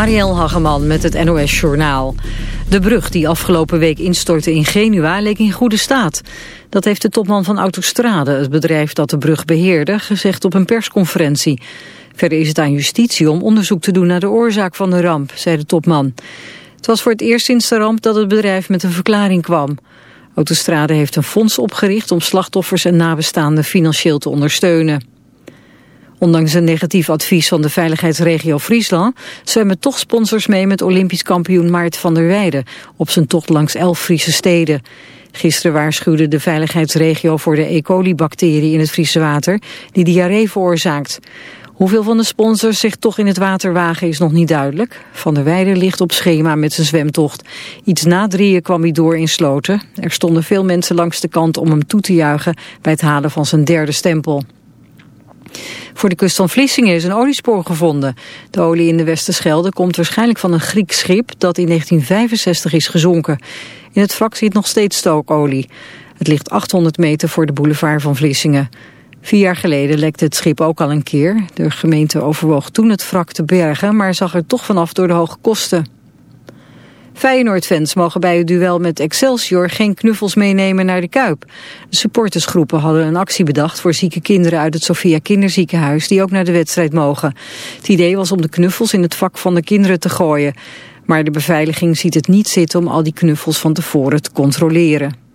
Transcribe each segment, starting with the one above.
Marielle Hageman met het NOS Journaal. De brug die afgelopen week instortte in Genua leek in goede staat. Dat heeft de topman van Autostrade, het bedrijf dat de brug beheerde, gezegd op een persconferentie. Verder is het aan justitie om onderzoek te doen naar de oorzaak van de ramp, zei de topman. Het was voor het eerst sinds de ramp dat het bedrijf met een verklaring kwam. Autostrade heeft een fonds opgericht om slachtoffers en nabestaanden financieel te ondersteunen. Ondanks een negatief advies van de veiligheidsregio Friesland... zwemmen toch sponsors mee met Olympisch kampioen Maarten van der Weijden... op zijn tocht langs elf Friese steden. Gisteren waarschuwde de veiligheidsregio voor de E. coli-bacterie in het Friese water... die diarree veroorzaakt. Hoeveel van de sponsors zich toch in het water wagen is nog niet duidelijk. Van der Weijden ligt op schema met zijn zwemtocht. Iets na drieën kwam hij door in Sloten. Er stonden veel mensen langs de kant om hem toe te juichen... bij het halen van zijn derde stempel. Voor de kust van Vlissingen is een oliespoor gevonden. De olie in de Westerschelde komt waarschijnlijk van een Grieks schip dat in 1965 is gezonken. In het wrak zit nog steeds stookolie. Het ligt 800 meter voor de boulevard van Vlissingen. Vier jaar geleden lekte het schip ook al een keer. De gemeente overwoog toen het wrak te bergen, maar zag er toch vanaf door de hoge kosten. Feyenoord-fans mogen bij het duel met Excelsior geen knuffels meenemen naar de Kuip. De supportersgroepen hadden een actie bedacht voor zieke kinderen uit het Sofia Kinderziekenhuis die ook naar de wedstrijd mogen. Het idee was om de knuffels in het vak van de kinderen te gooien. Maar de beveiliging ziet het niet zitten om al die knuffels van tevoren te controleren.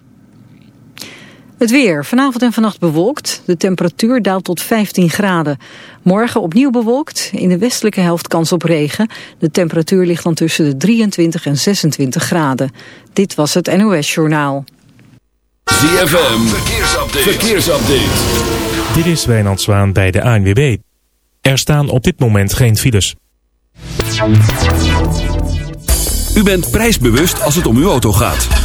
Het weer. Vanavond en vannacht bewolkt. De temperatuur daalt tot 15 graden. Morgen opnieuw bewolkt. In de westelijke helft kans op regen. De temperatuur ligt dan tussen de 23 en 26 graden. Dit was het NOS Journaal. ZFM. Verkeersupdate. Verkeersupdate. Dit is Wijnand Zwaan bij de ANWB. Er staan op dit moment geen files. U bent prijsbewust als het om uw auto gaat.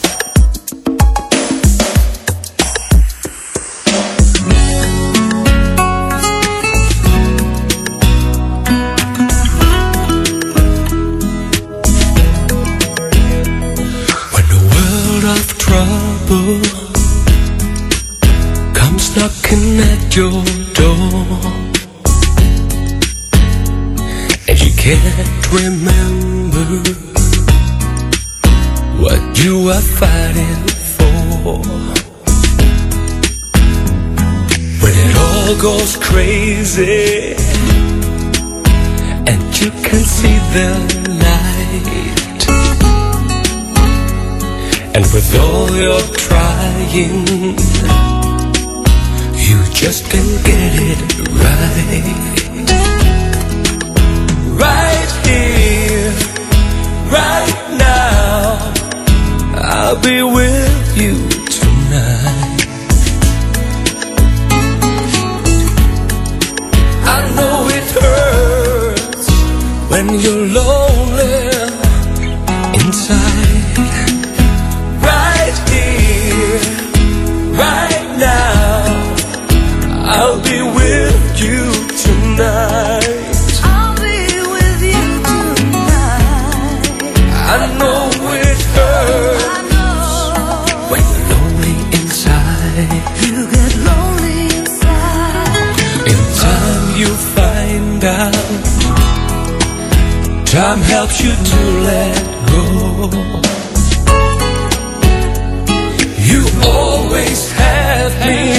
Your door And you can't remember what you are fighting for. When it all goes crazy And you can see the light. And with all your trying just can't get it right. Right here, right now I'll be with you tonight. I know it hurts when you're you to let go. You always had me,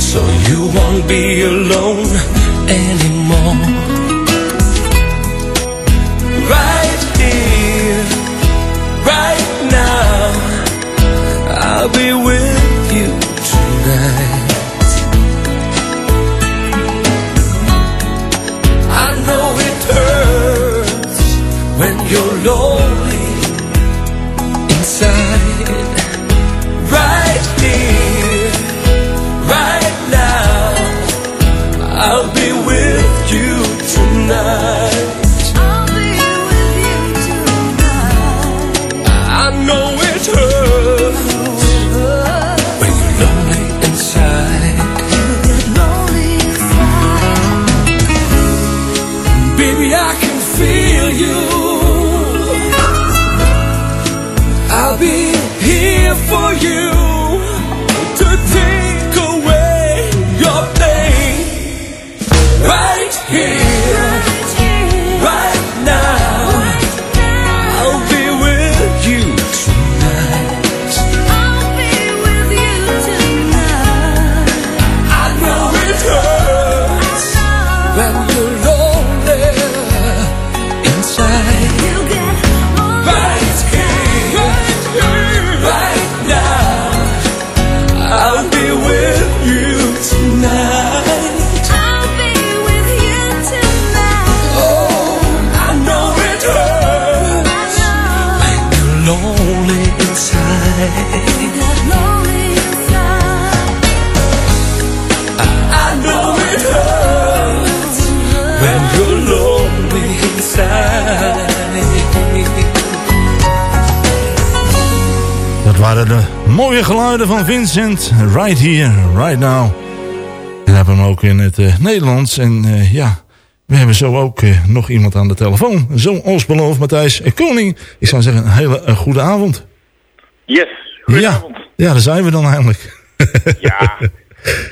so you won't be alone van Vincent. Right here, right now. We hebben hem ook in het eh, Nederlands. En eh, ja, we hebben zo ook eh, nog iemand aan de telefoon. Zoals beloofd, Matthijs Koning. Ik zou zeggen, een hele goede avond. Yes, goedenavond. Ja, ja, daar zijn we dan eindelijk. Ja,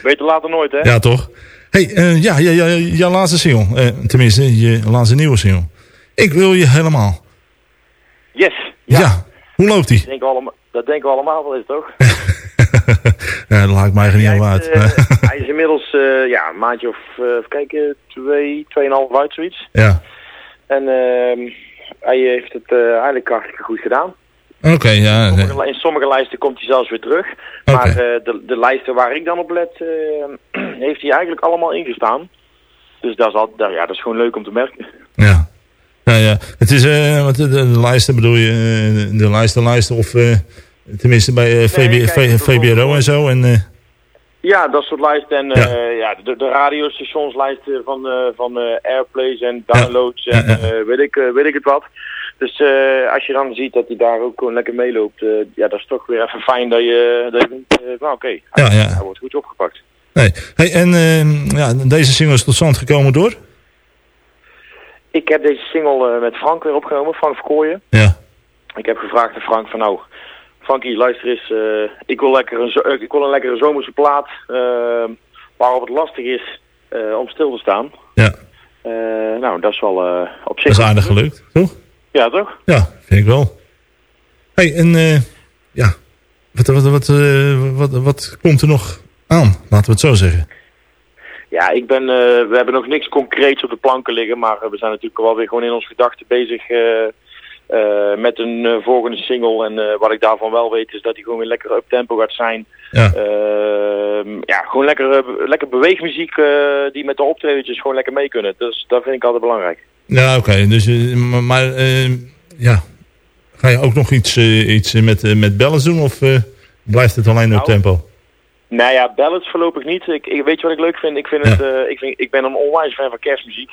beter later nooit, hè? Ja, toch? hey, ja, ja, ja, jouw laatste single. tenminste, je laatste nieuwe single. Ik wil je helemaal. Yes, Ja. ja. Hoe loopt die? Dat, denken we allemaal, dat denken we allemaal wel eens, toch? ja, dat laat ik mij niet heeft, uit. eh, hij is inmiddels eh, ja, een maandje of, eh, even kijken, twee, tweeënhalf uit, zoiets. ja. En ehm, hij heeft het eigenlijk hartstikke goed gedaan. Oké, ja. In sommige, in sommige lijsten komt hij zelfs weer terug. Maar de, de lijsten waar ik dan op let, eh, heeft hij eigenlijk allemaal ingestaan. Dus dat is, al, dat, ja, dat is gewoon leuk om te merken. Ja. Ja, ja. Het is, eh, wat de, de lijsten bedoel je, de lijstenlijsten of eh, tenminste bij eh, VB, kijk, VBRO en zo. En, eh, Ja, dat soort lijsten. En Ja. ja, de, de radiostationslijsten van, eh, van eh, airplays en downloads Ja, en eh, weet, ik, eh, weet ik het wat. Dus eh, als je dan ziet dat hij daar ook gewoon lekker meeloopt, eh, ja, dat is toch weer even fijn dat je, dat je denkt, eh, nou oké, hij, Ja, ja. hij wordt goed opgepakt. nee. Hey, en eh, ja, deze single is tot stand gekomen door? Ik heb deze single eh, met Frank weer opgenomen, Frank Verkooyen. Ja. Ik heb gevraagd aan Frank van nou, Frankie luister eens, eh, ik, wil lekker een, eh, ik wil een lekkere zomerse plaat eh, waarop het lastig is om stil te staan. Ja, nou, dat is wel op zich... dat is aardig gelukt, toch? Ja, toch? Ja, vind ik wel. Hey, en ja, wat, wat, wat, wat, wat komt er nog aan? Laten we het zo zeggen. Ja, ik ben, we hebben nog niks concreets op de planken liggen, maar we zijn natuurlijk wel weer gewoon in onze gedachten bezig eh, met een eh, volgende single. En eh, wat ik daarvan wel weet is dat die gewoon weer lekker up tempo gaat zijn. Ja, Ehm, ja, gewoon lekker, lekker beweegmuziek die met de optredentjes gewoon lekker mee kunnen. Dus dat vind ik altijd belangrijk. ja oké. Dus, maar ja, ga je ook nog iets, iets met, met ballads doen of blijft het alleen op Nou, tempo? Nou ja, ballads voorlopig niet. Ik, ik, weet je wat ik leuk vind? Ik, vind Ja. het, ik, vind, ik ben een onwijs fan van kerstmuziek.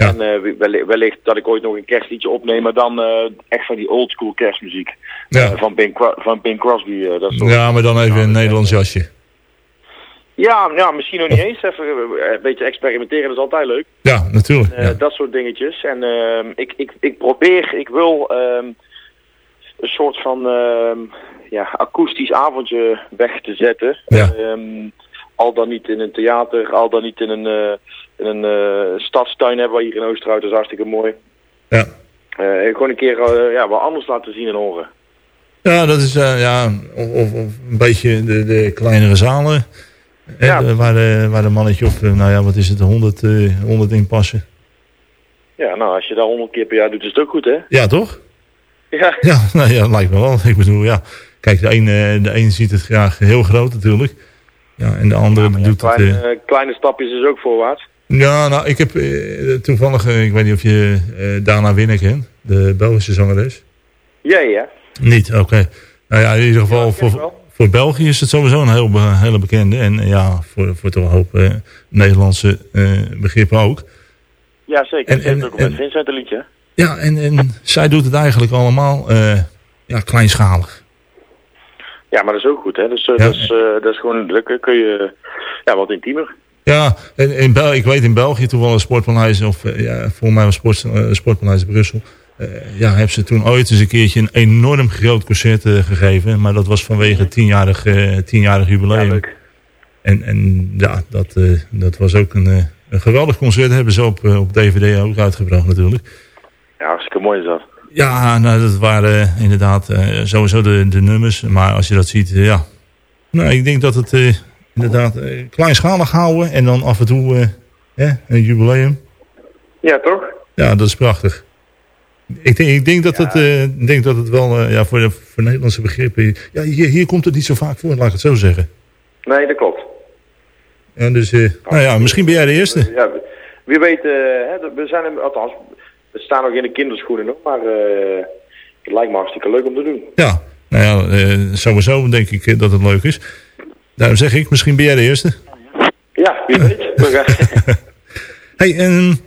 Ja. En eh, wellicht, dat ik ooit nog een kerstliedje opneem, maar dan eh, echt van die oldschool kerstmuziek. Ja. Eh, van, Bing, van Bing Crosby. dat soort. Ja, maar dan even een Nederlands jasje. Ja, ja, misschien nog niet eens. Even een beetje experimenteren, dat is altijd leuk. Ja, natuurlijk. Ja. Dat soort dingetjes. En ehm, ik, ik, ik probeer, ik wil ehm, een soort van ehm, ja, akoestisch avondje weg te zetten. Ja. Al dan niet in een theater, al dan niet in een, eh, in een eh, stadstuin hebben we hier in Oosterhout. Dat is hartstikke mooi. Ja. Eh, gewoon een keer eh, ja, wat anders laten zien en horen. ja, dat is eh, ja, of, een beetje de, de kleinere zalen. Hè, Ja. eh, waar, eh, waar een mannetje eh, nou ja, wat is het, 100, eh 100 in passen. Ja, nou, als je dat honderd keer per jaar doet, is het ook goed, hè? Ja, toch? Ja. Ja, nou ja, lijkt me wel. Ik bedoel, ja. Kijk, de een, eh, de een ziet het graag heel groot natuurlijk. Ja, en de andere doet. Kleine, eh, kleine stapjes is ook voorwaarts. Ja, nou, ik heb eh, toevallig, eh, ik weet niet of je Dana Winner kent, de Belgische zangeres. Ja, ja. Niet, oké. Nou ja, in ieder geval, Ja, voor, voor België is het sowieso een heel, hele bekende. En ja, voor, voor toch een hoop Nederlandse begrippen ook. Ja, zeker. En- ook met en- Vincent een liedje. Ja, en, en zij doet het eigenlijk allemaal ja, kleinschalig. Ja, maar dat is ook goed, hè? Dus, eh, Ja. dat, is, eh, dat is gewoon, dan kun- kun je ja, wat intiemer. Ja, en in Bel ik weet in België toen wel een sportpaleis, of eh, ja, volgens mij was sport, sportpaleis Brussel. ja, hebben ze toen ooit eens een keertje een enorm groot concert gegeven. Maar dat was vanwege het tienjarig, tienjarig Ja, jubileum. leuk. En, en ja, dat, dat was ook een, een geweldig concert. Hebben ze op, op DVD ook uitgebracht natuurlijk. Ja, hartstikke mooi is dat. Ja, nou, dat waren eh, inderdaad eh, sowieso de, de nummers. Maar als je dat ziet, eh, ja. Nou, ik denk dat het inderdaad kleinschalig houden. En dan af en toe eh, een jubileum. Ja, toch? Ja, dat is prachtig. Ik denk, ik denk, dat, het, ik denk dat het wel ja, voor, de, voor Nederlandse begrippen... Ja, hier, hier komt het niet zo vaak voor, laat ik het zo zeggen. Nee, dat klopt. En dus, nou ja, misschien ben jij de eerste. Ja, wie weet, hè, we zijn, althans, we staan nog in de kinderschoenen nog, maar eh, het lijkt me hartstikke leuk om te doen. Ja, nou ja, eh, sowieso denk ik eh, dat het leuk is. Daarom zeg ik, misschien ben jij de eerste. Ja, wie weet. Hey, en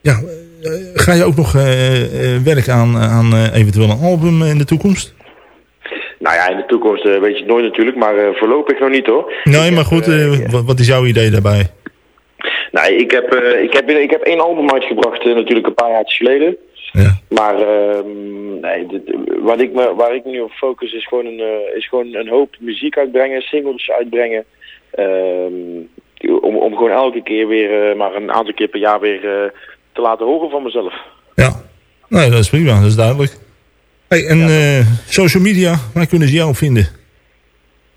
ja, eh, ga je ook nog werken aan, aan eventueel een album in de toekomst? nou ja, in de toekomst weet je het nooit natuurlijk, maar voorlopig nog niet hoor. Nee, maar goed, wat, wat is jouw idee daarbij? Nee, ik heb, eh, ik heb, ik heb één album uitgebracht eh, natuurlijk een paar jaar geleden. Ja, Maar ehm, nee, dit, wat ik me, waar ik me nu op focus is gewoon een, eh, is gewoon een hoop muziek uitbrengen, singles uitbrengen. Ehm, om, om gewoon elke keer weer, maar een aantal keer per jaar weer te laten horen van mezelf. ja. Nee, dat is prima, dat is duidelijk. Hey, en social media, waar kunnen ze jou vinden?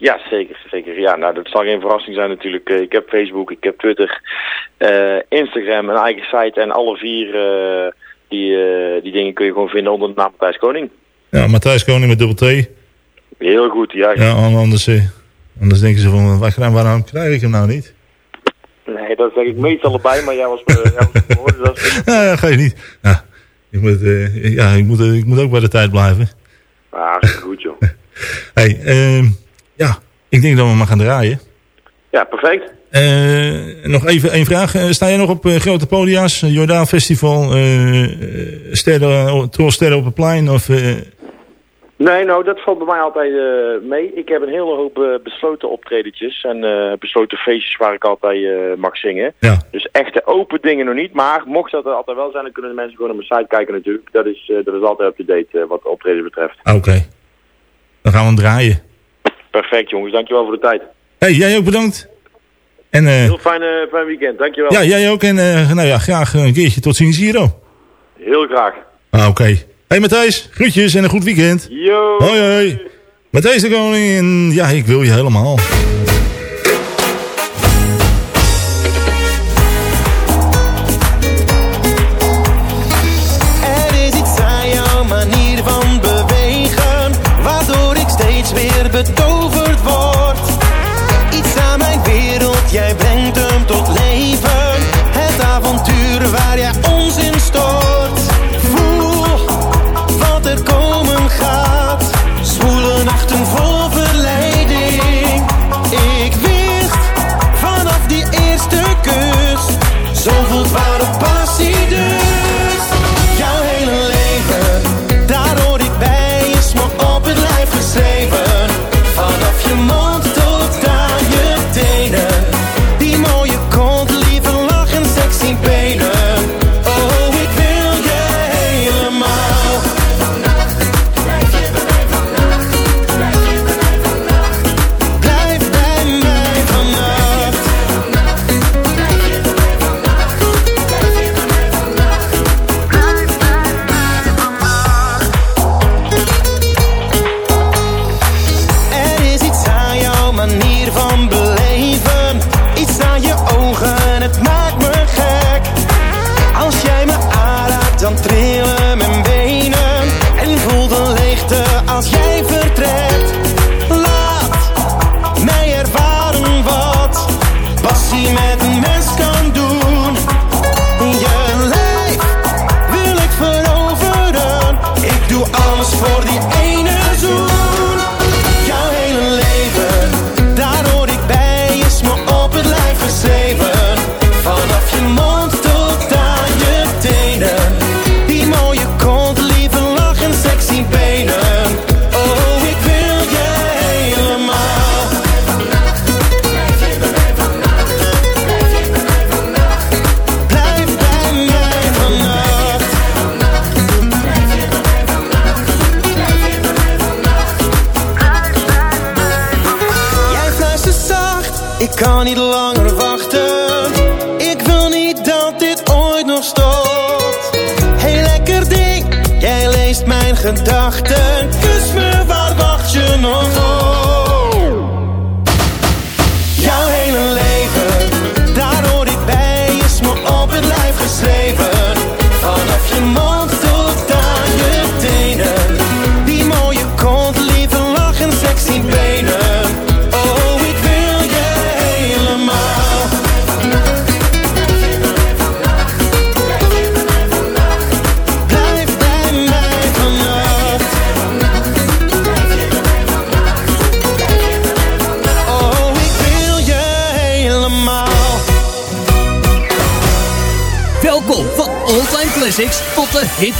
Ja, zeker, zeker. Ja, nou, dat zal geen verrassing zijn natuurlijk. Eh, ik heb Facebook, ik heb Twitter, eh, Instagram, een eigen site en alle vier eh, die, die dingen kun je gewoon vinden onder de naam Matthijs Koning. Ja, Matthijs Koning met dubbel T. Heel goed, ja. Ja, anders, anders denken ze van, waar, waarom krijg ik hem nou niet? Nee, dat zeg ik meestal erbij, maar jij was, dus ja, ga je niet. Ja, ik moet, ja, ik moet, ik moet ook bij de tijd blijven. ah, goed, joh. Hey, ehm, ja, ik denk dat we maar gaan draaien. Ja, perfect. Eh, nog even één vraag. Eh, sta jij nog op eh, grote podia's? Jordaan Festival, eh, sterren, Sterren op het plein? Of, Nee, nou, dat valt bij mij altijd mee. Ik heb een hele hoop besloten optredetjes en besloten feestjes waar ik altijd mag zingen. ja, Dus echte open dingen nog niet. Maar mocht dat er altijd wel zijn, dan kunnen de mensen gewoon op mijn site kijken natuurlijk. Dat is, dat is altijd up-to-date wat optreden betreft. Ah, oké. Dan gaan we hem draaien. Perfect jongens, dankjewel voor de tijd. hey, jij ook bedankt. En eh, Heel fijn, eh, fijn weekend, dankjewel. ja, jij ook. En eh, nou ja, graag een keertje tot ziens hier. Heel graag. Ah, oké. Hey Matthijs, groetjes en een goed weekend. Yo! Hoi hoi. Matthijs de Koning en ja, ik wil je helemaal.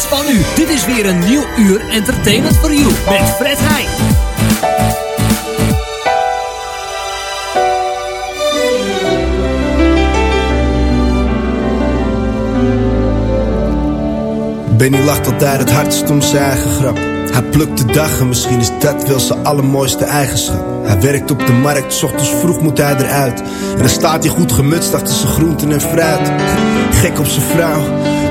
Van. Dit is weer een nieuw uur Entertainment for You met Fred Heijn. Benny lacht altijd het hardst om zijn eigen grap. Hij plukt de dag en misschien is dat wel zijn allermooiste eigenschap. Hij werkt op de markt, 's ochtends vroeg moet hij eruit. En dan staat hij goed gemutst achter zijn groenten en fruit. Gek op zijn vrouw,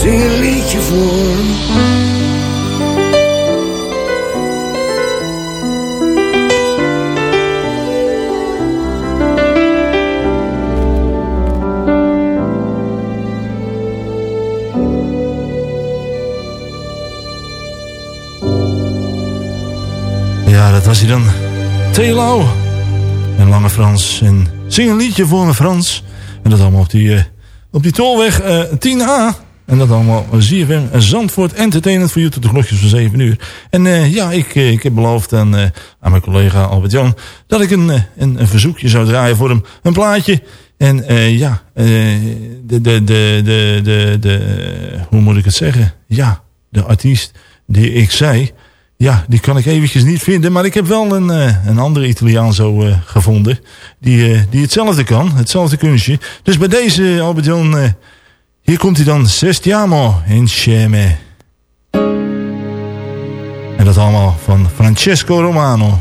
Zing een liedje voor. Ja, dat was hij dan. Telo. En Lange Frans. En zing een liedje voor me Frans. En dat allemaal op die, eh, op die tolweg eh 10A. En dat allemaal ZFM Zandvoort Entertainment voor tot de klokjes van 7 uur. En eh, ja, ik, eh, ik heb beloofd aan, eh, aan mijn collega Albert-Jan... dat ik een, een, een verzoekje zou draaien voor hem. Een plaatje. En eh, ja, de, de, de, de, de, de, hoe moet ik het zeggen? Ja, de artiest die ik zei... ja, die kan ik eventjes niet vinden. Maar ik heb wel een, een andere Italiaan zo gevonden. Die, die hetzelfde kan. Hetzelfde kunstje. Dus bij deze, Albert-Jan... hier komt hij dan. Sestiamo insieme. En dat allemaal van Francesco Romano.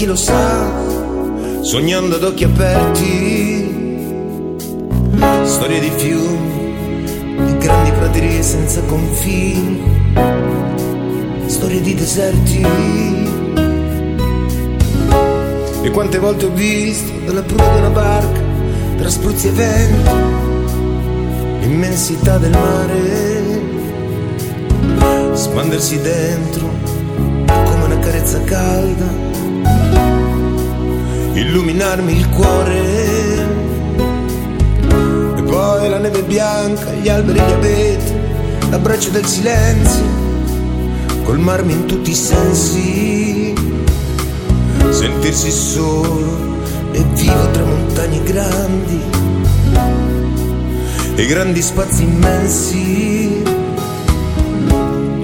Chi lo sa, sognando ad occhi aperti. Storie di fiumi, di grandi praterie senza confini, storie di deserti. E quante volte ho visto dalla prua di una barca, tra spruzzi e venti, l'immensità del mare spandersi dentro come una carezza calda, illuminarmi il cuore. E poi la neve bianca, gli alberi gli abeti, l'abbraccio del silenzio, colmarmi in tutti i sensi, sentirsi solo e vivo tra montagne grandi e grandi spazi immensi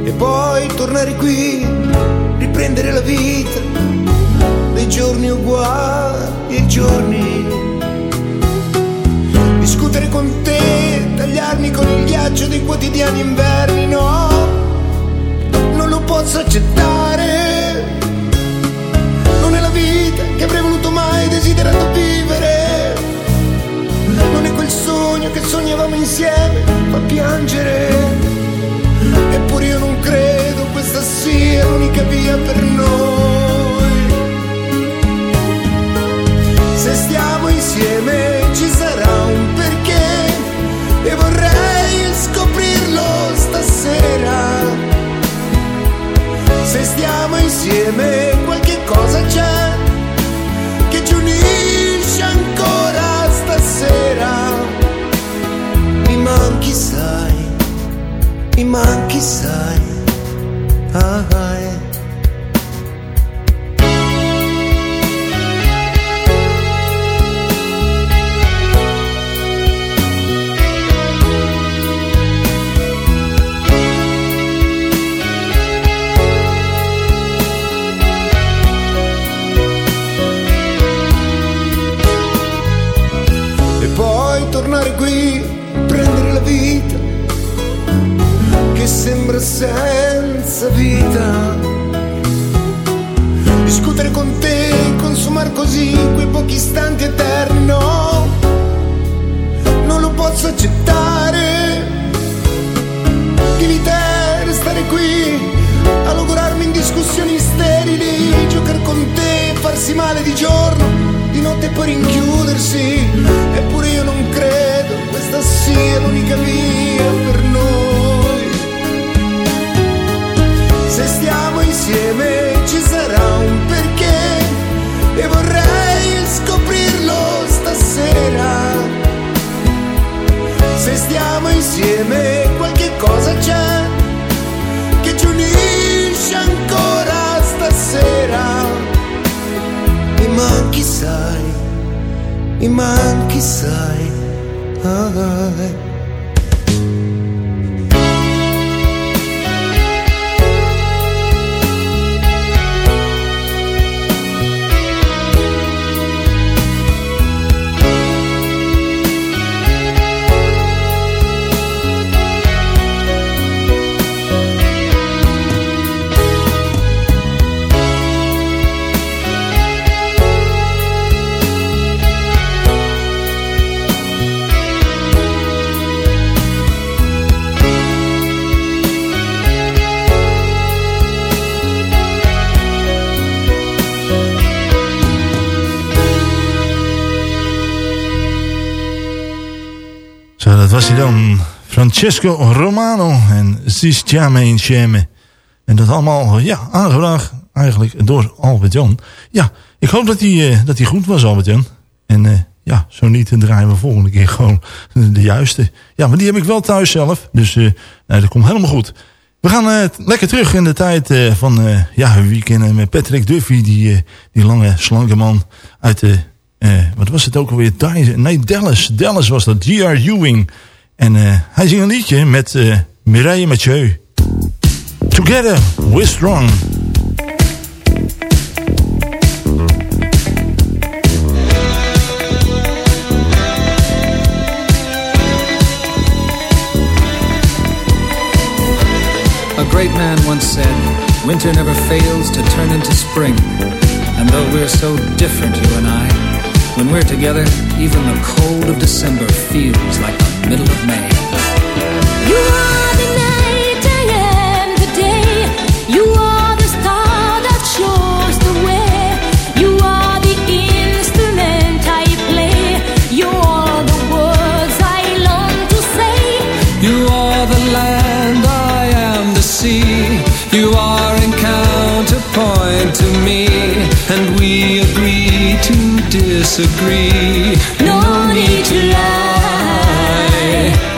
e poi tornare qui, riprendere la vita giorni uguali ai giorni, discutere con te, tagliarmi con il ghiaccio dei quotidiani inverni, no, non lo posso accettare, non è la vita che avrei voluto mai desiderato vivere, non è quel sogno che sognavamo insieme, fa piangere. Eppure io non credo questa sia l'unica via per noi. Insieme ci sarà un perché e vorrei scoprirlo stasera. Se stiamo insieme qualche cosa c'è che ci unisce ancora stasera. Mi manchi, sai mi manchi sai ah, ah, senza vita. Discutere con te, consumare così quei pochi istanti eterni, no, non lo posso accettare. Di vita restare qui, a logorarmi in discussioni sterili, giocare con te, farsi male di giorno, di notte poi rinchiudersi. Francesco Romano en Sistiame in En dat allemaal ja, aangevraagd eigenlijk door Albert Jan. Ja, ik hoop dat hij, eh, dat hij goed was, Albert Jan. En eh, ja, zo niet, dan draaien we volgende keer gewoon de juiste. Ja, maar die heb ik wel thuis zelf. Dus uh, dat komt helemaal goed. We gaan lekker terug in de tijd van ja, weekenden met Patrick Duffy. Die, die lange, slanke man uit de... wat was het ook alweer? Nee, Dallas. Dallas was dat. G.R. Ewing. En uh, hij zingt een liedje met uh, Mireille Mathieu. Together, we're strong. A great man once said, winter never fails to turn into spring. And though we're so different, you and I, when we're together, even the cold of December feels like the middle of May. disagree. No need to lie.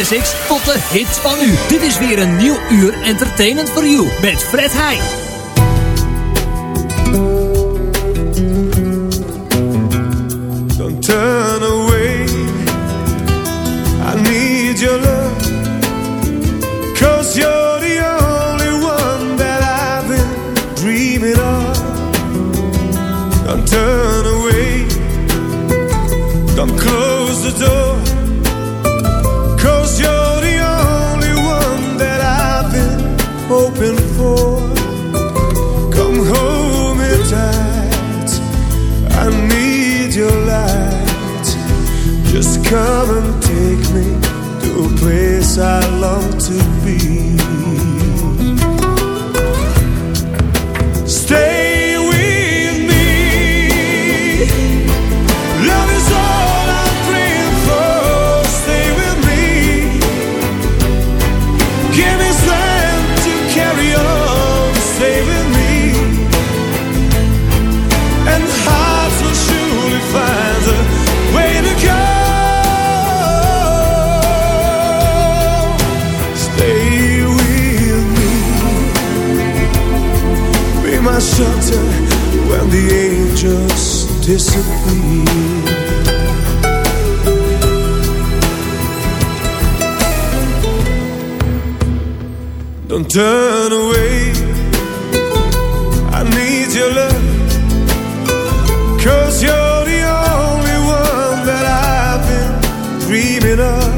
classics tot de hits van u. Dit is weer een nieuw uur entertainment for you met Fred Heij. Disappear. Don't turn away. I need your love. Cause you're the only one that I've been dreaming of.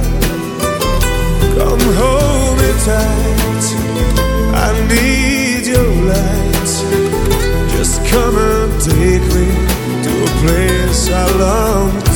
Come hold me tight. I need your light. Just come and take place I long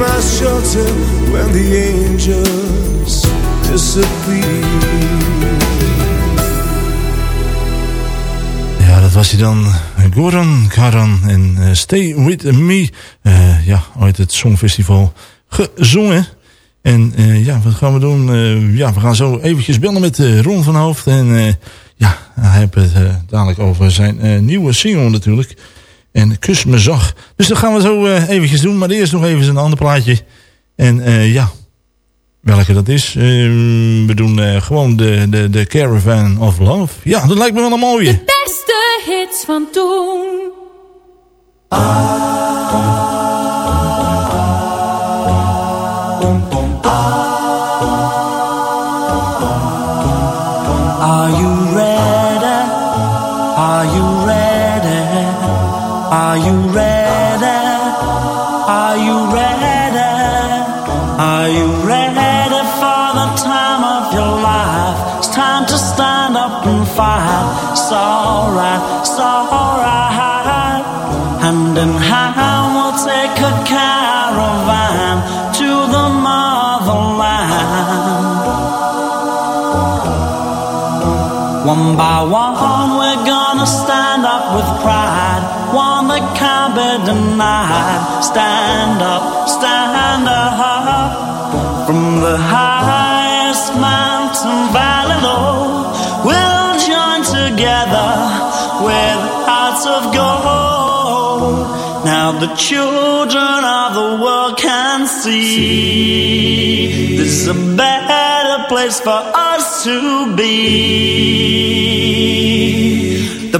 my when the angels disappear. Ja, dat was hij dan. Goran Karan en eh, Stay With Me. Eh, ja, ooit het Songfestival gezongen. En eh, ja, wat gaan we doen? Ja, we gaan zo eventjes bellen met Ron van Hoofd. En ja, hij heeft het dadelijk over zijn nieuwe single natuurlijk. En Kus me zag. Dus dat gaan we zo eh, eventjes doen. Maar eerst nog even een ander plaatje. En eh, ja, welke dat is. Eh, we doen eh, gewoon de, de, de Caravan of Love. Ja, dat lijkt me wel een mooie. Beste hits van toen. Are Are you ready? Are you ready? Are you ready for the time of your life? It's time to stand up and fight. It's alright, it's alright. Hand in hand, we'll take a caravan to the motherland. One by one, we're gonna stand up with pride. Denied. Stand up, stand up. From the highest mountain valley low, we'll join together with hearts of gold. Now the children of the world can see this is a better place for us to be. The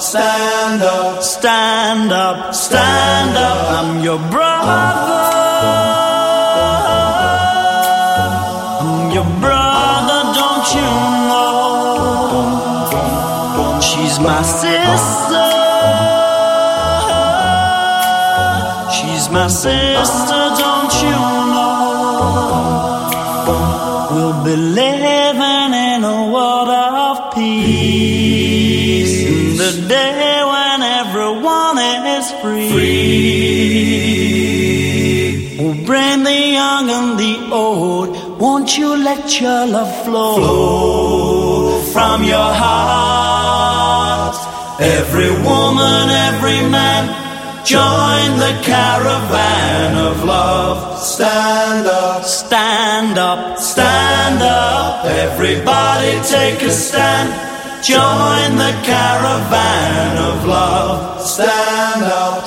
Stand up, stand up, stand up. I'm your brother. I'm your brother, don't you know? She's my sister. She's my sister, don't you know? We'll be living in a world of peace. Bring the young and the old. Won't you let your love flow, flow from your heart? Every woman, every man, join the caravan of love. Stand up, stand up, stand up. Everybody take a stand. join the caravan of love. Stand up,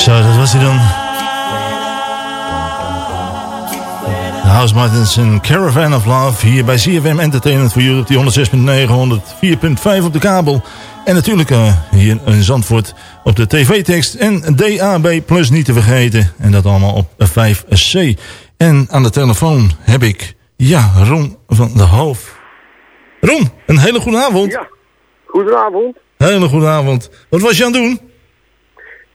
Zo, dat was hij dan. De House Martins en Caravan of Love. Hier bij CFM Entertainment voor jullie op die 106.9, 104.5 op de kabel. En natuurlijk eh, hier in Zandvoort op de tv-tekst. En DAB Plus niet te vergeten. En dat allemaal op 5C. En aan de telefoon heb ik, ja, Ron van de Hoof. Ron, een hele goede avond. Ja, goedenavond. Hele goede avond. Wat was je aan het doen?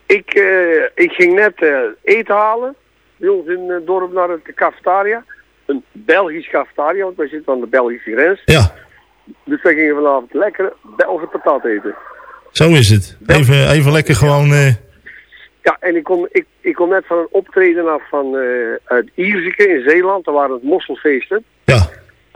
Ik, eh, ik ging net eh, eten halen. Bij ons in het dorp naar de cafetaria. Een Belgisch cafetaria, want wij zitten aan de Belgische grens. Ja. Dus wij gingen vanavond lekker Belgische patat eten. Zo is het. Even, even lekker gewoon... eh, Ja, en ik kom, ik, ik kom net van een optreden af van, eh, uit Ierseke in Zeeland. Daar waren het mosselfeesten. Ja.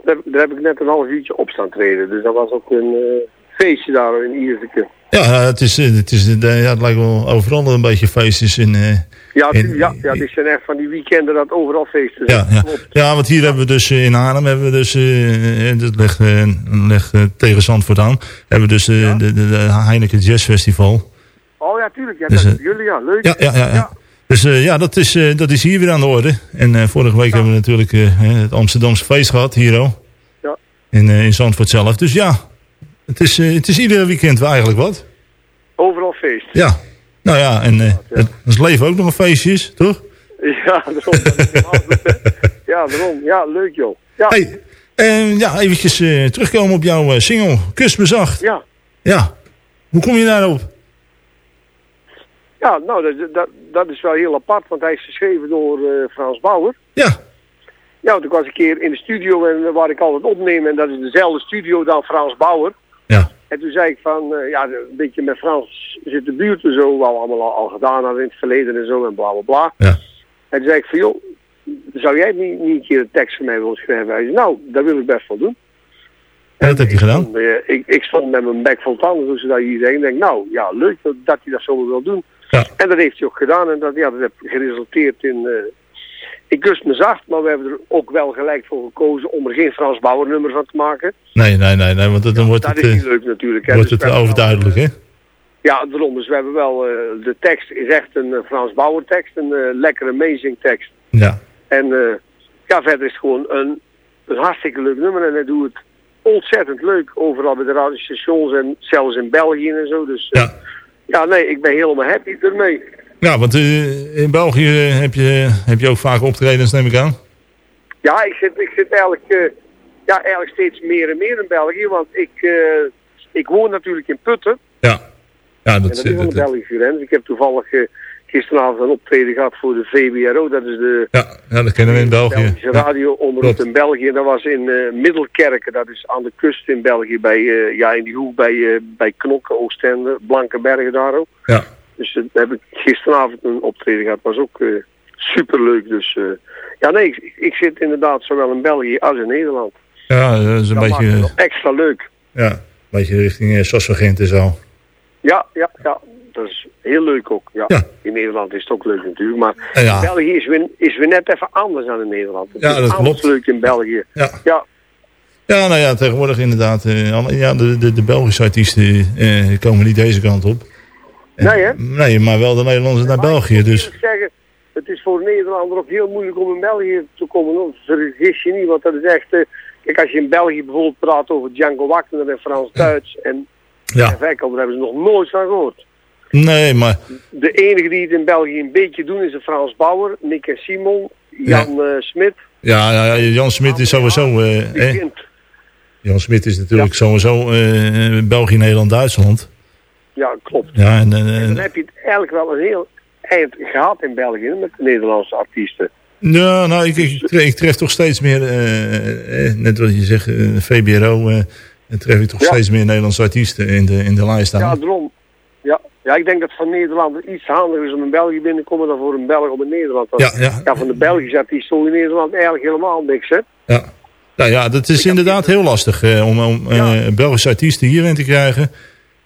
Daar, daar heb ik net een half uurtje op staan treden. Dus dat was ook een eh, feestje daar in Ierseke. Ja, het, is, eh, het, is, eh, ja, het lijkt wel overal een beetje feestjes in... eh, Ja, in- ja, ja, dit zijn echt van die weekenden dat overal feesten ja, zijn. ja. ja, want hier hebben we dus eh, in Arnhem hebben we dus, eh, eh, dat ligt, eh, ligt eh, tegen Zandvoort aan, hebben we dus eh, de, de, de Heineken Jazz Festival. Oh ja, tuurlijk. Ja, Dus, dat eh, jullie, ja. Leuk. Ja, ja, ja. ja. Dus eh, ja, dat is, eh, dat is hier weer aan de orde. En eh, vorige week hebben we natuurlijk eh, het Amsterdamse feest gehad, hier al. Ja. In, eh, in Zandvoort zelf. Dus ja, het is, eh, het is iedere weekend wel eigenlijk wat. Overal feest. Ja. Nou ja, en eh, het, ons leven ook nog een feestje is, toch? Ja, daarom. ja, daarom. Ja, leuk joh. Ja. Hey, en ja, eventjes eh, terugkomen op jouw single, Kus me zacht. Ja. Ja. Hoe kom je daarop? Ja, nou, dat, dat, dat is wel heel apart, want hij is geschreven door Frans Bauer. Ja. Ja, want ik was een keer in de studio en waar ik altijd opneem, en dat is dezelfde studio dan Frans Bauer. Ja. En toen zei ik van, eh, ja, een beetje met Frans zit de buurt en zo, wat we allemaal al, al gedaan hadden in het verleden en zo, en bla bla bla. Ja. En toen zei ik van, joh, zou jij niet, niet een keer een tekst voor mij willen schrijven? Hij zei, nou, dat wil ik best wel doen. En dat heb je gedaan? Eh, ik, ik stond met mijn bek vol tanden, ze dat hier zeggen. Ik denk, nou, ja, leuk dat, dat hij dat zo wil doen. Ja. En dat heeft hij ook gedaan. En dat, ja, dat heeft geresulteerd in... eh ik kust me zacht, maar we hebben er ook wel gelijk voor gekozen om er geen Frans Bauer nummer van te maken. Nee, nee, nee, nee want dan wordt dat het, is eh, niet leuk natuurlijk. Hè. wordt Dus het overduidelijk, hè? Ja, daarom. Dus we hebben wel... eh, de tekst is echt een eh, Frans Bauer tekst. Een eh, lekkere amazing tekst. Ja. En eh, ja, verder is het gewoon een, een hartstikke leuk nummer. En hij doet het ontzettend leuk overal bij de radiostations en zelfs in België en zo. Dus eh, Ja. ja, nee, ik ben helemaal happy ermee. Ja, want eh, in België heb je, heb je ook vaak optredens, neem ik aan. Ja, ik zit, ik zit eigenlijk, eh, ja, eigenlijk steeds meer en meer in België. Want ik, eh, ik woon natuurlijk in Putten. Ja. Ja, en dat, dat is- een dat, dat- Belgische grens. Ik heb toevallig gisteravond een optreden gehad voor de VBRO. Dat is de ja, ja, dat kennen we in België. Belgische radio omroep in België. En dat was in eh, Middelkerken, dat is aan de kust in België, bij, ja, in die hoek bij, bij Knokke, Oostende, Blankenbergen daar ook. Ja. Dus eh, daar heb ik gisteravond een optreden gehad. was ook eh, superleuk. Dus eh, ja, nee, ik, ik zit inderdaad zowel in België als in Nederland. Ja, dat is een Dat maakt het beetje, extra leuk. ja, een beetje richting uh, Sassagent en zo. Ja, ja, ja. Dat is heel leuk ook. Ja. Ja. In Nederland is het ook leuk natuurlijk. Maar Ja. in België is weer, is weer net even anders dan in Nederland. Het Ja, is dat klopt. leuk in België. Ja. Ja. Ja, nou ja, tegenwoordig inderdaad. ja, de, de, de Belgische artiesten komen niet deze kant op. En- Nee, hè? Nee, maar wel de Nederlanders naar België. Dus Ik zeggen, het is voor Nederlander ook heel moeilijk om in België te komen. Vergis je niet, want dat is echt... eh, kijk, als je in België bijvoorbeeld praat over Django Wagner en Frans-Duits en, Ja. en daar hebben ze nog nooit van gehoord. nee, maar De enige die het in België een beetje doen is de Frans Bauer, Nick en Simon, Jan eh, Smit. ja, ja, ja, Jan Smit is sowieso... eh, Die eh. Jan Smit is natuurlijk sowieso eh, België, Nederland, Duitsland. Ja, klopt. Ja, en, en, En en- dan heb je het eigenlijk wel een heel eind gehad in België met de Nederlandse artiesten. ja, nou, ik, ik, tref, ik tref toch steeds meer, eh, eh, net wat je zegt, eh, VBRO, eh, tref ik toch Ja. steeds meer Nederlandse artiesten in de, in de lijst staan. Ja, daarom. Ja. ja, ik denk dat voor Nederland iets handiger is om in België binnen te komen dan voor een Belg om in Nederland. Want Ja, ja. van de Belgische artiesten in Nederland eigenlijk helemaal niks, hè? Ja. Nou ja, dat is inderdaad heel lastig eh, om, om eh, Belgische artiesten hierin te krijgen.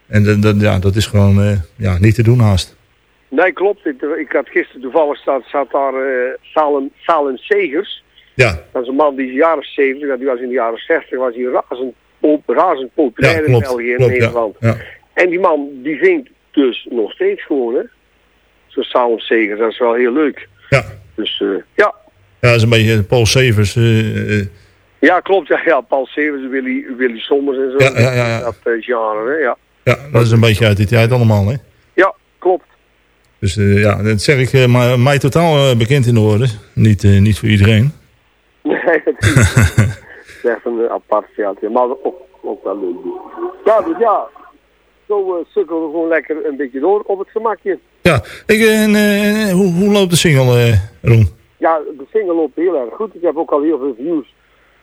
En dat, dat, ja, dat is gewoon eh, ja, niet te doen haast. Nee, klopt. Ik, ik had gisteren toevallig staat, zat daar eh Salem, Salem Segers. Ja. Dat is een man die is jaren 70, die was in de jaren 60, was hij razend, razend populair Ja, in. België en klopt. Nederland. Ja. En die man die zingt dus nog steeds gewoon, hè? Zo'n Salem Segers, dat is wel heel leuk. Ja. Dus eh, ja. Ja, dat is een beetje Paul Severs. Ja, klopt. Ja, ja Paul Severs, Willy, Willy Sommers en zo. Ja, ja, ja. Dat genre, hè? Ja. Ja, dat is een beetje uit die tijd allemaal, hè. ja, klopt. Dus eh, ja, dat zeg ik eh, maar, mij totaal eh, bekend in de orde. Niet, niet voor iedereen. Nee, het is het is echt een apart theater. Maar ook, ook wel leuk. Ja, dus ja. Zo sukkelen we gewoon lekker een beetje door op het gemakje. Ja, ik, en, hoe, hoe loopt de single, Roen? Ja, de single loopt heel erg goed. Ik heb ook al heel veel views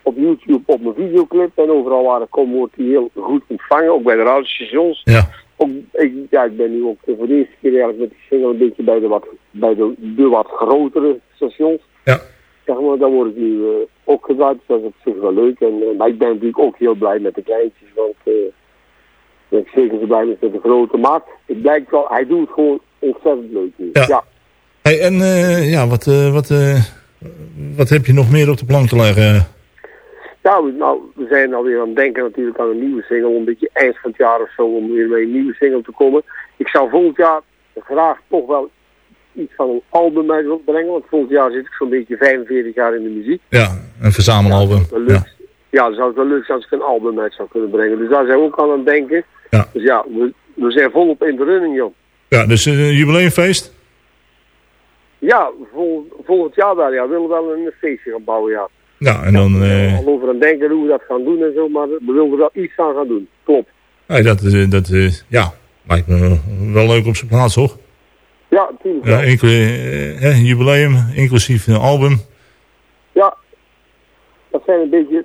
op YouTube op mijn videoclip. En overal waar ik kom wordt die heel goed ontvangen. Ook bij de radiostations. Ja. Ook, ik, ja, ik ben nu ook voor de eerste keer eigenlijk met die single een beetje bij de wat, bij de, de wat grotere stations. Ja. Zeg maar, daar word ik nu eh, ook gedraaid. Dus dat is op zich wel leuk. En, eh, maar ik ben natuurlijk ook heel blij met de kleintjes. Want ik ben zeker zo blij met de grote. Maar het blijkt wel, hij doet het gewoon ontzettend leuk nu. Ja. ja. Hey, en ja, wat, wat, wat heb je nog meer op de plank te leggen? Ja, we, nou, we zijn alweer aan het denken natuurlijk aan een nieuwe single. Een beetje eind van het jaar of zo om weer met een nieuwe single te komen. Ik zou volgend jaar graag toch wel iets van een album uit willen brengen. Want volgend jaar zit ik zo'n beetje 45 jaar in de muziek. Ja, een verzamelalbum. Ja. dan zou het wel leuk zijn als ik een album uit zou kunnen brengen. Dus daar zijn we ook aan aan het denken. Ja. Dus ja, we, we zijn volop in de running, joh. ja, dus eh, jubileumfeest? Ja, vol, volgend jaar wel. Ja, we willen wel een feestje gaan bouwen, ja. Ja, en dan... eh, Al over aan denken hoe we dat gaan doen en zo. Maar we willen wel iets aan gaan doen. Klopt. hey, dat, eh, dat eh, ja, lijkt me wel leuk op zijn plaats, toch? Ja, natuurlijk Ja, eh, jubileum, inclusief een album. Ja, dat zijn een beetje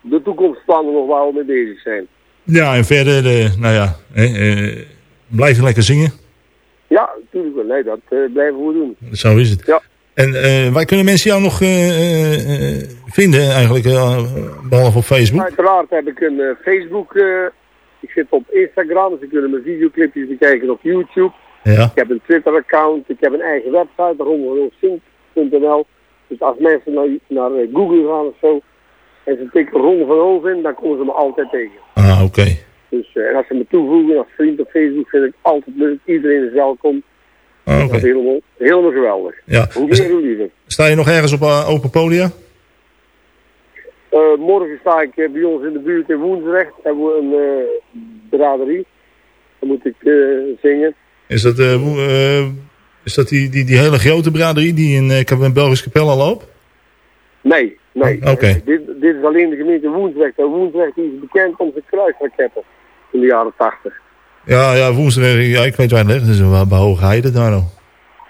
de toekomstplannen nog waar we mee bezig zijn. Ja, en verder, nou ja, eh, blijf je lekker zingen. Ja, natuurlijk wel. Nee, dat blijven we doen. Zo is het. Ja. En eh, waar kunnen mensen jou nog eh, eh, vinden eigenlijk, eh, behalve op Facebook? Uiteraard heb ik een Facebook. ik zit op Instagram, dus ze kunnen mijn videoclipjes bekijken op YouTube. Ja. Ik heb een Twitter-account, ik heb een eigen website, rondevanhoofdzink.nl. Dus als mensen naar, naar Google gaan of zo, en ze tikken Ron van Hoof in, dan komen ze me altijd tegen. Ah, oké. Dus en als ze me toevoegen als vriend op Facebook, vind ik altijd leuk. Iedereen is welkom. Ah, Dat is helemaal, helemaal geweldig. Ja. Hoe meer, hoe liever. Sta je nog ergens op eh, open podia? Eh, morgen sta ik eh, bij ons in de buurt in Woensrecht. Hebben we een braderie. Dan moet ik zingen. Is dat, is dat die, die, die hele grote braderie die in uh, Belgisch Capelle loopt? Nee, nee. Oh, Oké. Dit, dit is alleen de gemeente Woensrecht. En Woensrecht is bekend om zijn kruisraketten in de jaren 80. Ja, ja, woensdag, ja, ik weet waar het ligt. Wel bij Hoge Heide daar al.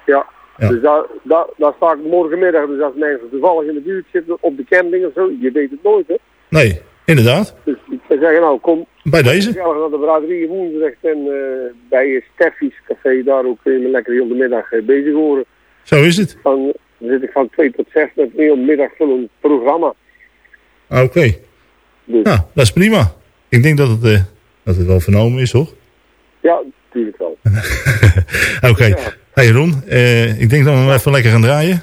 Ja. Ja. Dus daar, daar, daar sta ik morgenmiddag. Dus als mensen toevallig in de buurt zitten op de camping of zo, je weet het nooit hè. Nee, inderdaad. Dus ik zou zeggen, nou kom Bij deze. gezellig naar de braderie Woensrecht en eh, bij Steffi's café daar ook kun je me lekker heel de middag eh, bezig horen. Zo is het. Dan zit ik van 2 tot 6 met een heel middag van een programma. Ah, Oké. Dus Nou, dat is prima. Ik denk dat het, eh, dat het wel vernomen is, toch? Ja, natuurlijk wel. Oké. Hey Ron, eh, ik denk dat we hem even lekker gaan draaien.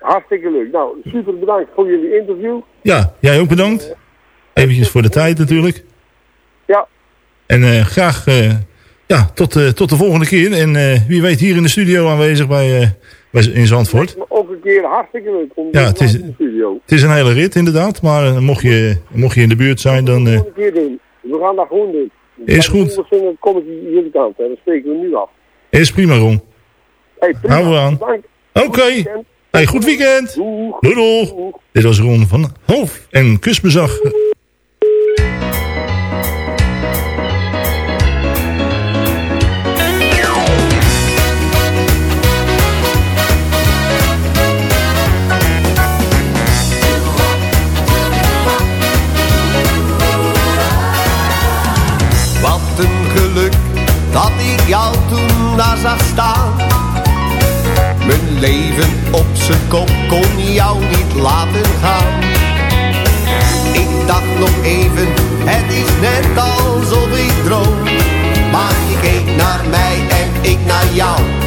Hartstikke leuk. Nou, super bedankt voor jullie interview. Ja, jij ook bedankt. Eventjes voor de tijd natuurlijk. Ja. En eh, graag eh, ja, tot, tot de volgende keer. En wie weet hier in de studio aanwezig bij, bij, in Zandvoort. Ook een keer hartstikke leuk om Ja, het is- in de studio. Het is een hele rit inderdaad, maar mocht, je, mocht je in de buurt zijn, dan... We gaan dat gewoon doen. Is goed. Dan kom ik jullie kant. Dat spreken we nu af. is prima, Ron. Hey, prima. Houden we aan. Oké. Hey, goed weekend. Doei doei. Dit was Ron van Hoof en Kusbezag. Mijn leven op zijn kop kon jou niet laten gaan. Ik dacht nog even, het is net alsof ik droom. Maar je keek naar mij en ik naar jou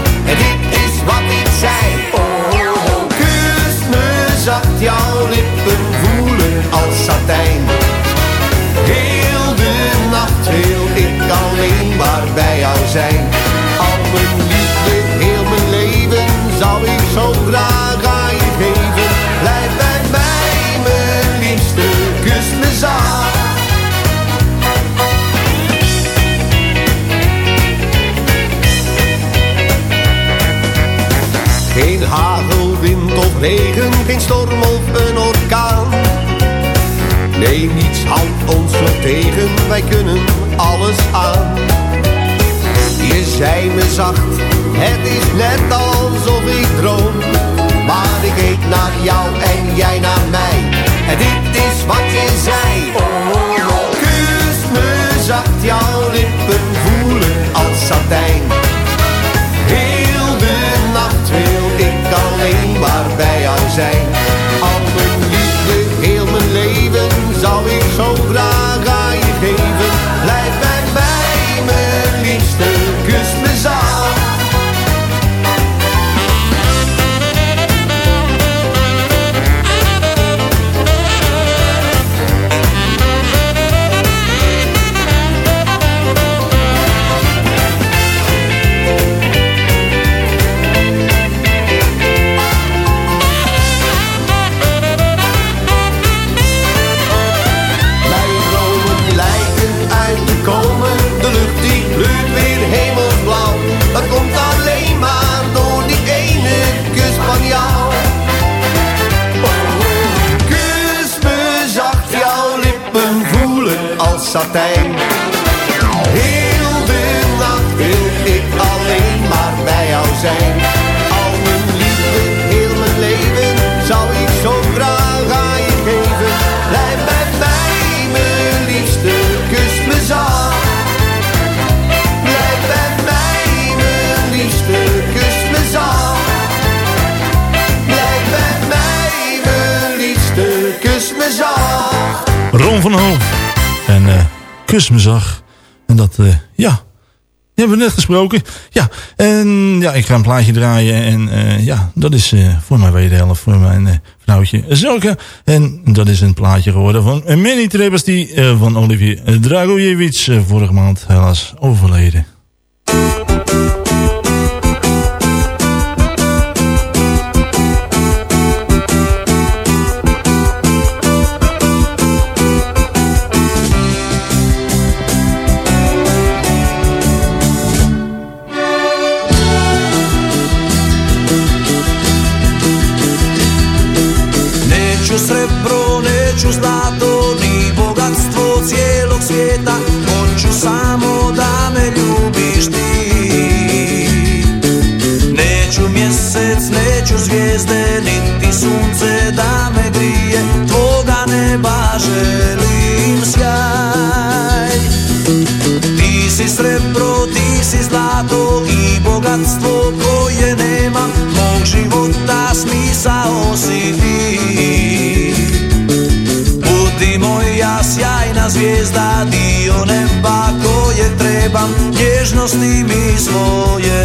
regen, geen storm of een orkaan. Nee, niets houdt ons nog tegen, wij kunnen alles aan. Je zei me zacht, het is net alsof ik droom. Maar ik keek naar jou en jij naar mij. En dit is wat je zei. Kus me zacht, jouw lippen voelen als satijn. Zijn. Heel de nacht wil ik alleen maar bij jou zijn. Al mijn liefde, heel mijn leven zou ik zo graag aan je geven. Blijf bij mij, mijn liefste, kus me zacht. Blijf bij mij, mijn liefste, kus me zacht. Blijf bij mij, mijn liefste, kus me zacht. Ron van. Kus me zag. En dat, eh, ja, die hebben we net gesproken. Ja, en ja, ik ga een plaatje draaien. En eh, ja, dat is eh, voor mijn wederhelft, voor mijn vrouwtje Zelke. En dat is een plaatje geworden van mini eh, van Olivier Dragojevic. vorige maand helaas overleden. Zvijezda, dio neba kojeg trebam Nježnosti mi svoje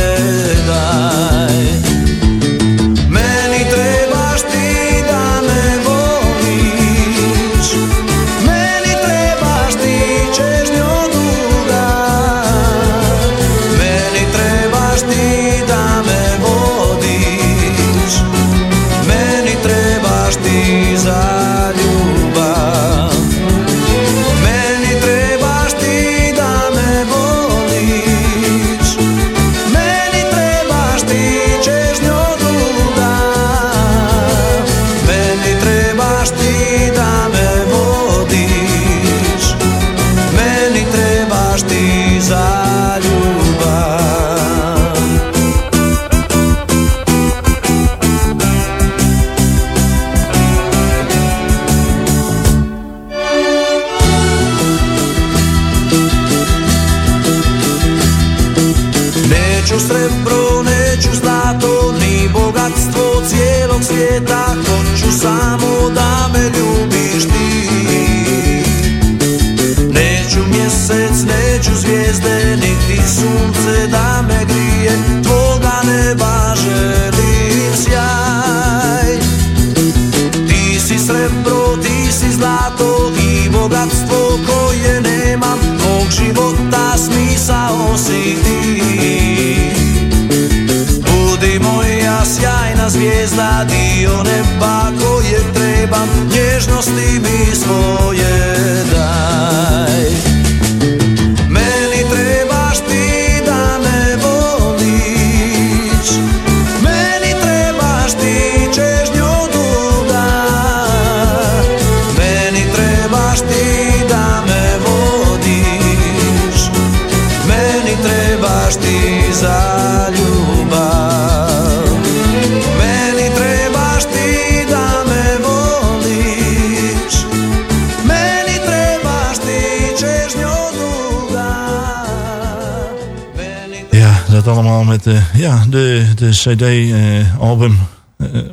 Ja, dat allemaal met eh, ja, de, de CD-album.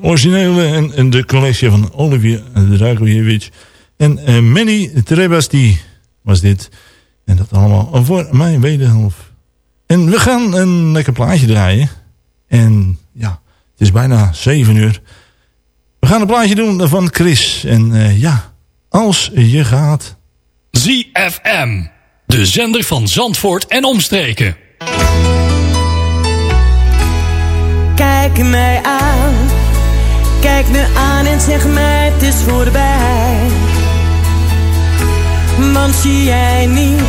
originele en, de collectie van Olivier Dragojevic. En eh Manny Trebasti was dit. En dat allemaal voor mijn wederhelft. En we gaan een lekker plaatje draaien. En ja, het is bijna 7 uur. We gaan een plaatje doen van Chris. En eh, ja, als je gaat... ZFM, de zender van Zandvoort en omstreken. Kijk mij aan, kijk me aan en zeg mij het is voorbij. Want zie jij niet,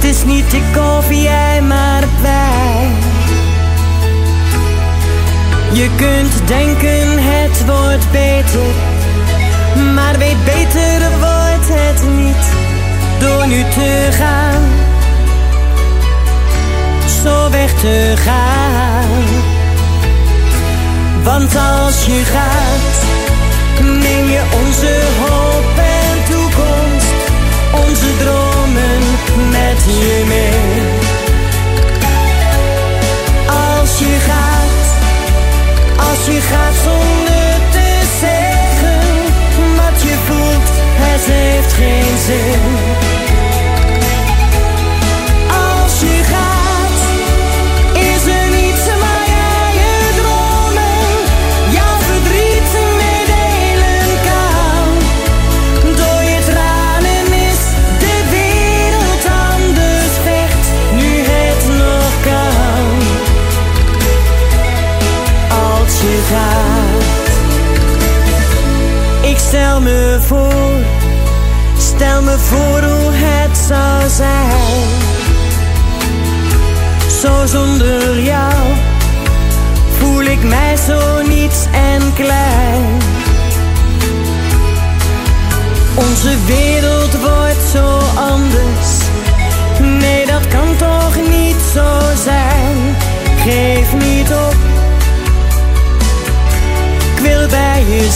het is niet ik of jij maar wij. Je kunt denken het wordt beter, maar weet beter wordt het niet door nu te gaan zo weg te gaan. Want als je gaat, neem je onze hoop en toekomst, onze dromen je. Als je gaat, als je gaat zonder te zeggen wat je voelt, het heeft geen zin.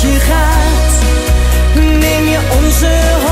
Je gaat, neem je onze hoop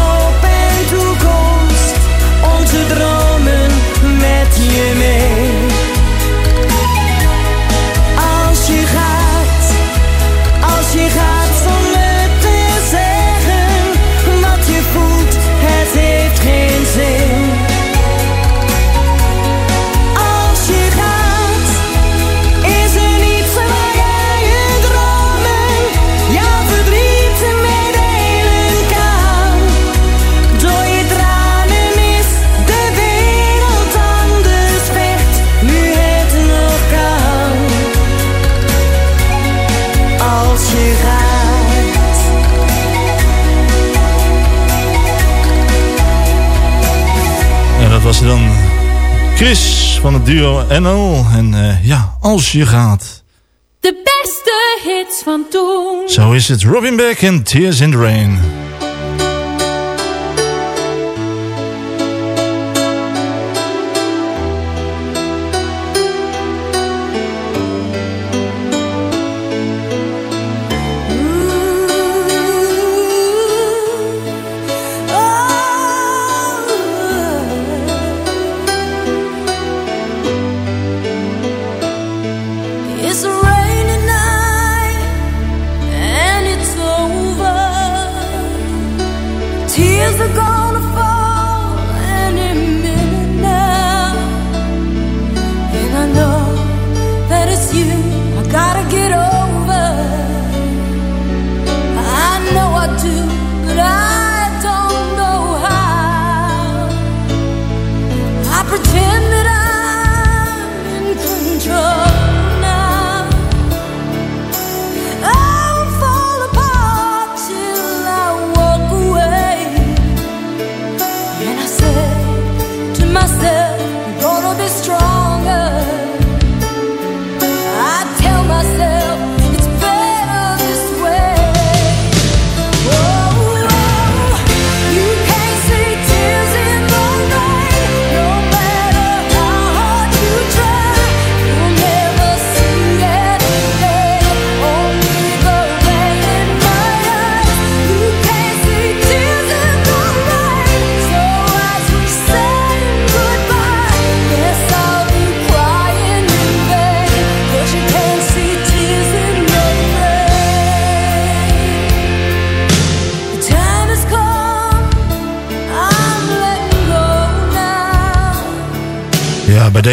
dan Chris van het duo NL. En eh, ja, als je gaat. De beste hits van toen. Zo is het. Robin Beck en Tears in the Rain.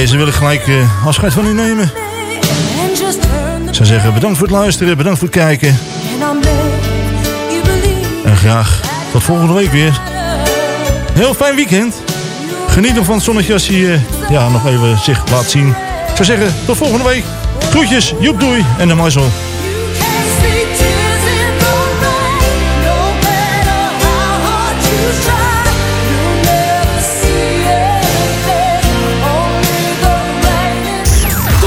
Deze wil gelijk eh, afscheid van u nemen. Ik zeggen, bedankt voor het luisteren, bedankt voor het kijken. En graag tot volgende week weer. Heel fijn weekend. Geniet nog van het zonnetje als hij eh, ja, nog even zich laat zien. Ik zou zeggen, tot volgende week. Groetjes, joep doei en de mazzel.